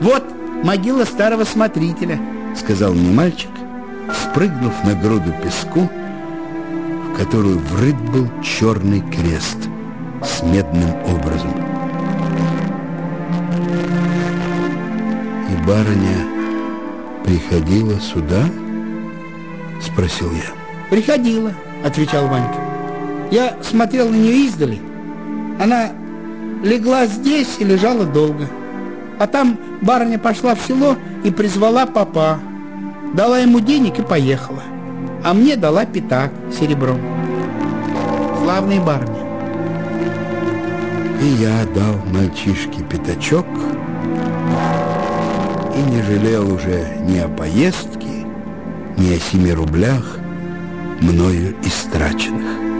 Вот могила старого смотрителя, сказал мне мальчик, спрыгнув на груду песку, в которую врыт был черный крест с медным образом. И барыня приходила сюда? Спросил я. Приходила, отвечал Ванька. Я смотрел на нее издали. Она легла здесь и лежала долго. А там барыня пошла в село и призвала папа. Дала ему денег и поехала. А мне дала пятак серебром. Славные барыни. И я дал мальчишке пятачок и не жалел уже ни о поездке, ни о семи рублях, мною истраченных.